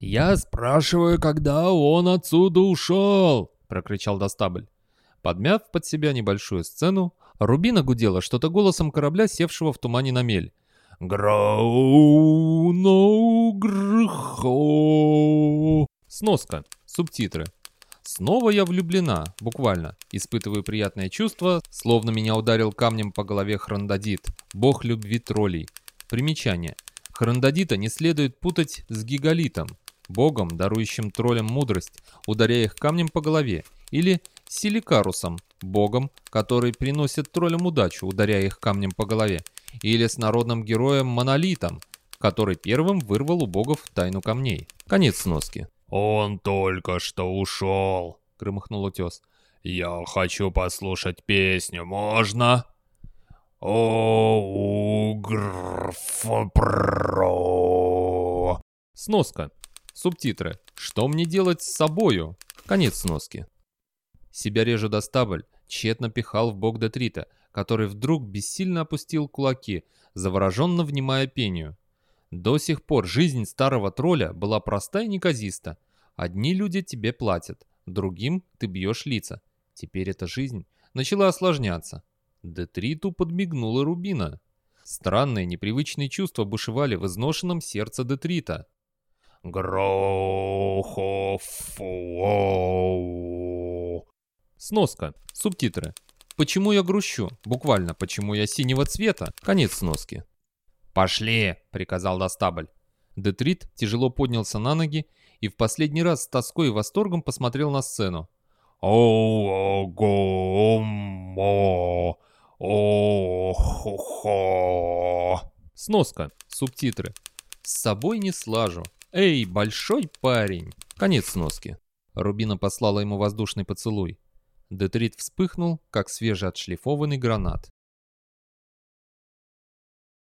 «Я спрашиваю, когда он отсюда ушел?» — прокричал Достабль. Подмяв под себя небольшую сцену, Рубина гудела что-то голосом корабля, севшего в тумане на мель. Грауноугрхо. Сноска. Субтитры. Снова я влюблена, буквально. Испытываю приятное чувство, словно меня ударил камнем по голове Храндадит, бог любви троллей. Примечание. Храндадита не следует путать с Гигалитом, богом, дарующим троллям мудрость, ударяя их камнем по голове, или Силикарусом, богом, который приносит троллям удачу, ударяя их камнем по голове, или с народным героем Монолитом, который первым вырвал у богов тайну камней. Конец сноски. «Он только что ушел», — громыхнул утес. «Я хочу послушать песню, можно?» «Оугрфпро». Сноска. Субтитры. Что мне делать с собою? Конец сноски. Себя реже Достабль тщетно пихал в бок Детрита, который вдруг бессильно опустил кулаки, завороженно внимая пению. До сих пор жизнь старого тролля была проста и неказиста. Одни люди тебе платят, другим ты бьешь лица. Теперь эта жизнь начала осложняться. Детриту подмигнула Рубина. Странные, непривычные чувства бушевали в изношенном сердце Детрита. Грохофуоу. Сноска. Субтитры. Почему я грущу? Буквально, почему я синего цвета? Конец сноски. «Пошли!» — приказал Достабль. Детрит тяжело поднялся на ноги и в последний раз с тоской и восторгом посмотрел на сцену. Оу-го-мо. О-хо-хо. Сноска. Субтитры. С собой не слажу. Эй, большой парень. Конец сноски. Рубина послала ему воздушный поцелуй. Детрит вспыхнул, как свежеотшлифованный гранат.